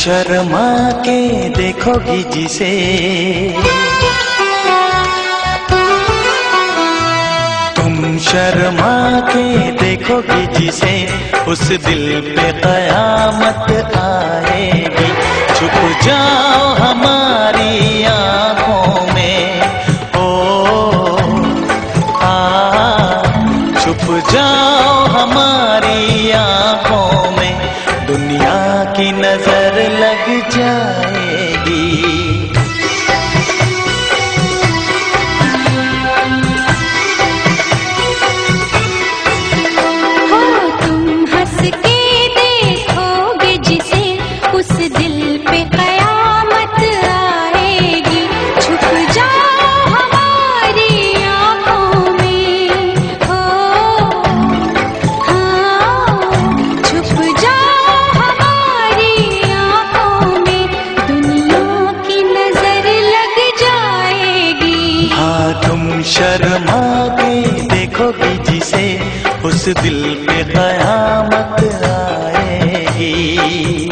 शर्मा के देखोगी जिसे। तुम शर्मा के देखोगी जिसे। उस दिल पे कयामत आएगी। छुप जाओ हमारी आँखों में। ओ, आ, छुप जाओ हमारी उस दिल में कयामत आएगी।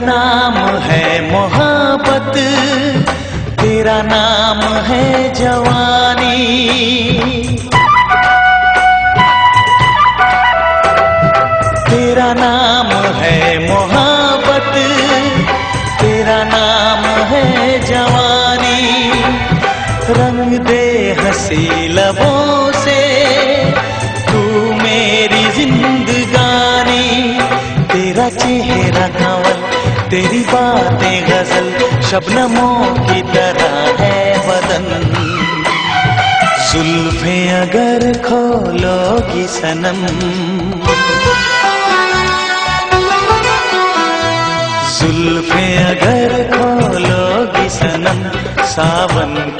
नाम है मोहब्बत, तेरा नाम है जवानी। तेरा नाम है मोहब्बत, तेरा नाम है जवानी। रंग दे हँसी लबों से, तू मेरी जिंदगानी। तेरा चेहरा कंवल तेरी बातें गज़ल शबनमों की तरह है बदन। जुल्फे अगर खोलोगी सनम। जुल्फे अगर खोलोगी सनम, सावन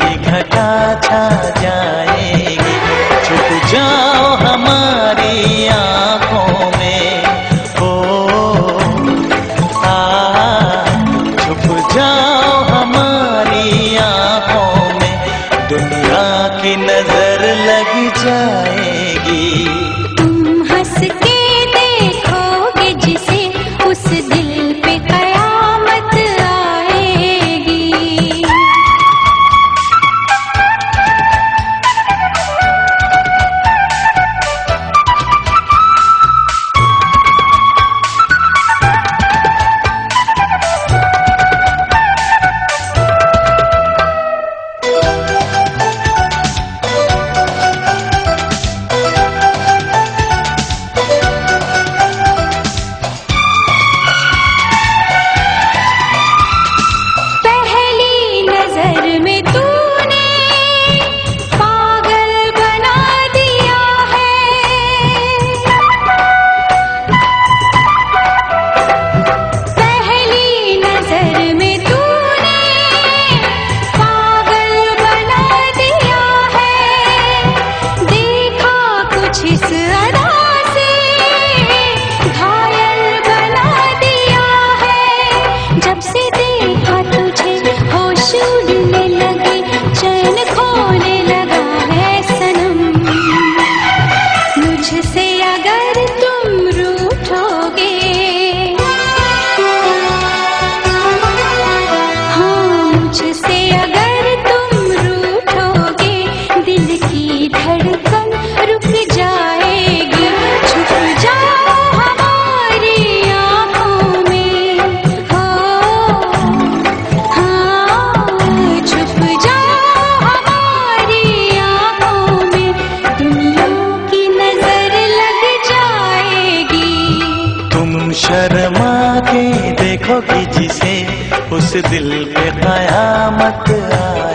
की नज़र लग जाएगी में शर्मा के देखो कि जिसे उस दिल पे कयामत आ